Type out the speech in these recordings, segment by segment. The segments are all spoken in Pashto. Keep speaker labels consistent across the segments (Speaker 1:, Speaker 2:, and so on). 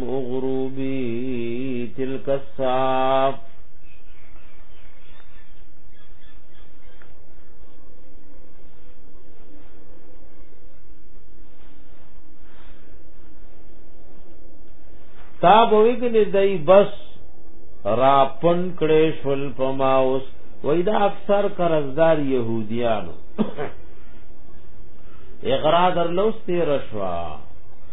Speaker 1: غروبی تلک الصاف تا بوی کنی دای بس را پن کړې شول پما اوس وای دا اکثر قرضدار يهوديانو اغرا درلوستي رشوا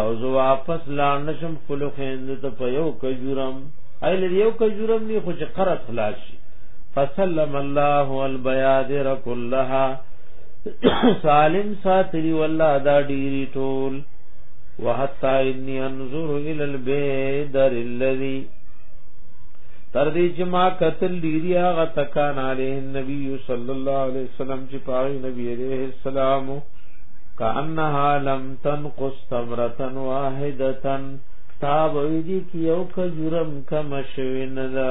Speaker 1: او زه واپس لاړ نشم خپل خويند ته په یو کجورم ایل یو کجورم نه خو چې قرض خلاص شي فسلم الله البيادر كلها سالم ساتری والله دا ډیری ټول وحتا انی انظر الى البيدر الذي تر دې چې ما قتل ډیری هغه تکان علی النبي صلی الله علیه وسلم چې پاره نبی عليه السلام کانها لم تنقص تمره واحده تا ویدی کی یو کجورم کم شوی نه دا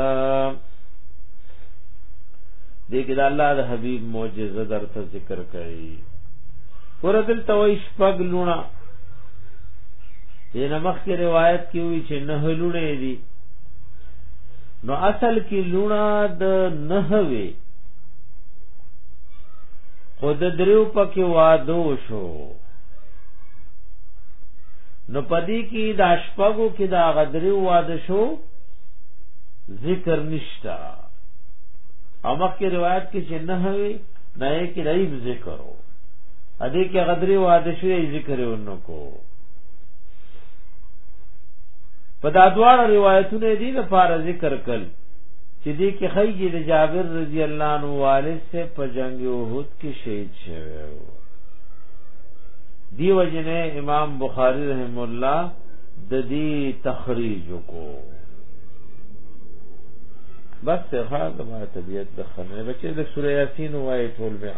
Speaker 1: دګ د الله د حبیب معجزه درته ذکر کړي ور دل توي شپګ لونه دینه مخ کی روایت کی وی چې نه لونه دي نو اصل کې لونه د نهوي خود دریو پکې وادو شو نو پدې کې د اشپغو کې دا غدری واد شو ذکر نشتا او مخکې روایت کې چې نه وي نه یې کې رایب ذکر او دې کې غدری واد شو یې ذکر ونو کو په دا دواړه روایتونه دي د فار ذکر کړل چې دې کې خیږي د جابر رضی الله عنه والد سے په جنگ احد کې شهید شوی و دی وجنه امام بخاری رحم الله د دې تخریج کو بس ته هغه ما طبیعت د خنه بچې د سوره یاسین وای ټول بیا